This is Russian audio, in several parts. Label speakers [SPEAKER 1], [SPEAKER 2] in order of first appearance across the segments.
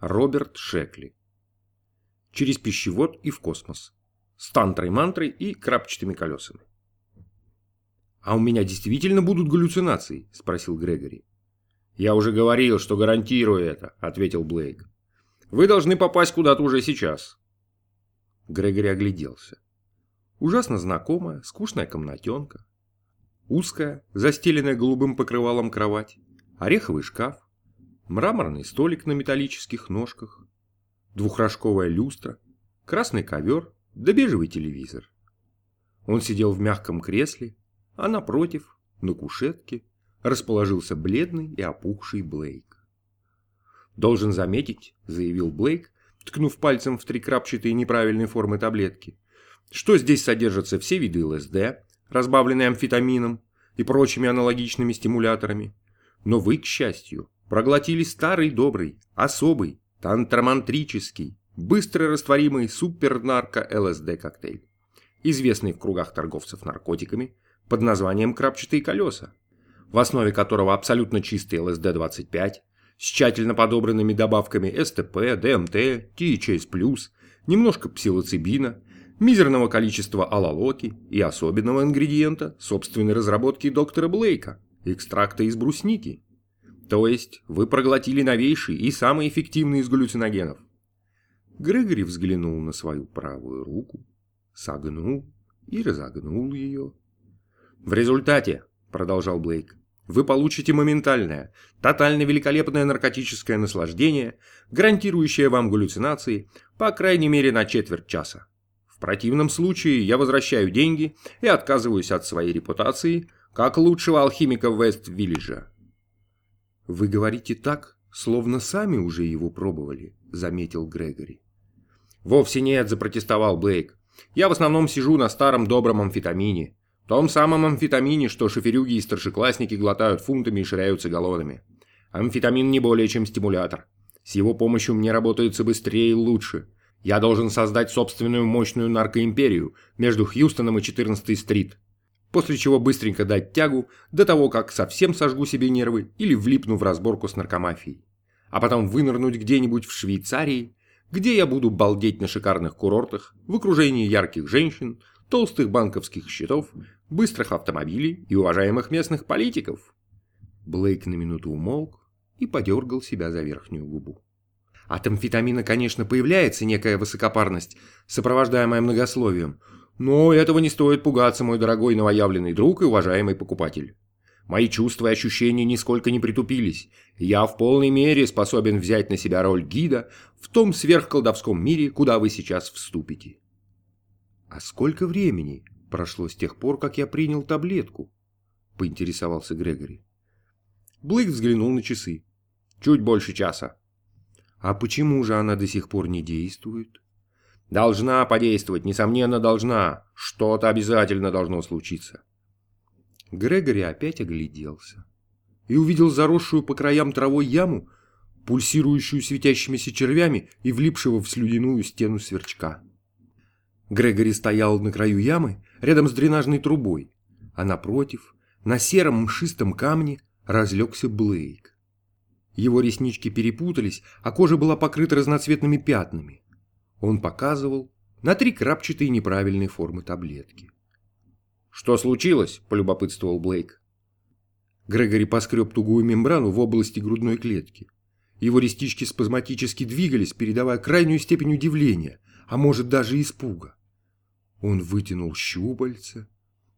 [SPEAKER 1] Роберт Шекли. Через пищевод и в космос. С тантрой-мантрой и крапчатыми колесами. «А у меня действительно будут галлюцинации?» – спросил Грегори. «Я уже говорил, что гарантирую это», – ответил Блейк. «Вы должны попасть куда-то уже сейчас». Грегори огляделся. Ужасно знакомая, скучная комнатенка. Узкая, застеленная голубым покрывалом кровать. Ореховый шкаф. Мраморный столик на металлических ножках. Двухрожковая люстра. Красный ковер, да бежевый телевизор. Он сидел в мягком кресле, а напротив, на кушетке, расположился бледный и опухший Блейк. «Должен заметить», — заявил Блейк, ткнув пальцем в три крапчатые неправильной формы таблетки, что здесь содержатся все виды ЛСД, разбавленные амфетамином и прочими аналогичными стимуляторами. Но вы, к счастью, проглотили старый добрый, особый, тантрамантрический, быстро растворимый супер-нарко-ЛСД коктейль, известный в кругах торговцев наркотиками – под названием «Крапчатые колеса», в основе которого абсолютно чистый ЛСД-25 с тщательно подобранными добавками СТП, ДМТ, ТИЧС+, немножко псилоцибина, мизерного количества алалоки и особенного ингредиента собственной разработки доктора Блейка – экстракта из брусники. То есть вы проглотили новейший и самый эффективный из галлюциногенов. Грегори взглянул на свою правую руку, согнул и разогнул ее. В результате, продолжал Блейк, вы получите моментальное, тотально великолепное наркотическое наслаждение, гарантирующее вам галлюцинации, по крайней мере на четверть часа. В противном случае я возвращаю деньги и отказываюсь от своей репутации как лучшего алхимика Вест-Виллиджа. Вы говорите так, словно сами уже его пробовали, заметил Грегори. Вовсе нет, запротестовал Блейк. Я в основном сижу на старом добром амфетамине том самом амфетамине, что шоферюги и старшеклассники глотают фунтами и ширяются галлонами. Амфетамин не более чем стимулятор. С его помощью мне работается быстрее и лучше. Я должен создать собственную мощную наркоимперию между Хьюстоном и 14-й стрит. После чего быстренько дать тягу до того, как совсем сожгу себе нервы или влипну в разборку с наркомафией. А потом вынырнуть где-нибудь в Швейцарии, где я буду балдеть на шикарных курортах, в окружении ярких женщин, толстых банковских счетов, быстрых автомобилей и уважаемых местных политиков. Блейк на минуту умолк и подергал себя за верхнюю губу. От амфетамина, конечно, появляется некая высокопарность, сопровождаемая многословием, но этого не стоит пугаться, мой дорогой новоявленный друг и уважаемый покупатель. Мои чувства и ощущения нисколько не притупились. Я в полной мере способен взять на себя роль гида в том сверхколдовском мире, куда вы сейчас вступите. «А сколько времени прошло с тех пор, как я принял таблетку?» — поинтересовался Грегори. Блейк взглянул на часы. «Чуть больше часа». «А почему же она до сих пор не действует?» «Должна подействовать, несомненно, должна. Что-то обязательно должно случиться». Грегори опять огляделся и увидел заросшую по краям травой яму, пульсирующую светящимися червями и влипшего в слюдяную стену сверчка. Грегори стоял на краю ямы, рядом с дренажной трубой, а напротив, на сером мшистом камне, разлегся Блейк. Его реснички перепутались, а кожа была покрыта разноцветными пятнами. Он показывал на три крапчатые неправильные формы таблетки. «Что случилось?» – полюбопытствовал Блейк. Грегори поскреб тугую мембрану в области грудной клетки. Его реснички спазматически двигались, передавая крайнюю степень удивления, а может даже испуга. Он вытянул щупальце,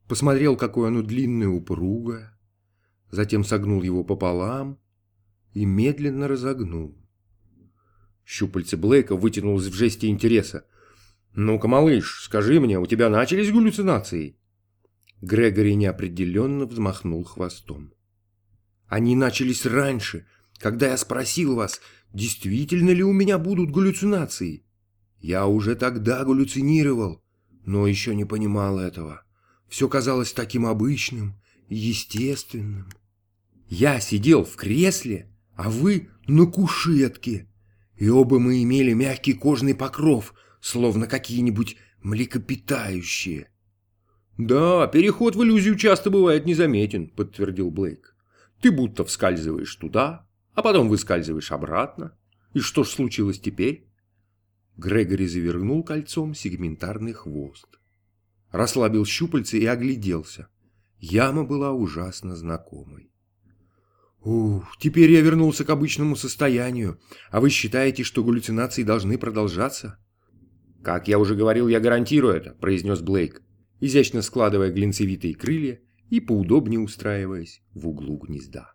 [SPEAKER 1] посмотрел, какое оно длинное и упругое, затем согнул его пополам и медленно разогнул. Щупальце Блейка вытянулось в жесте интереса. «Ну-ка, малыш, скажи мне, у тебя начались галлюцинации?» Грегори неопределенно взмахнул хвостом. «Они начались раньше, когда я спросил вас, действительно ли у меня будут галлюцинации. Я уже тогда галлюцинировал, но еще не понимал этого. Все казалось таким обычным естественным. Я сидел в кресле, а вы на кушетке, и оба мы имели мягкий кожный покров, словно какие-нибудь млекопитающие. «Да, переход в иллюзию часто бывает незаметен», — подтвердил Блейк. «Ты будто вскальзываешь туда, а потом выскальзываешь обратно. И что ж случилось теперь? Грегори завернул кольцом сегментарный хвост. Расслабил щупальца и огляделся. Яма была ужасно знакомой. Ух, теперь я вернулся к обычному состоянию. А вы считаете, что галлюцинации должны продолжаться? Как я уже говорил, я гарантирую это, произнес Блейк, изящно складывая глинцевитые крылья и поудобнее устраиваясь в углу гнезда.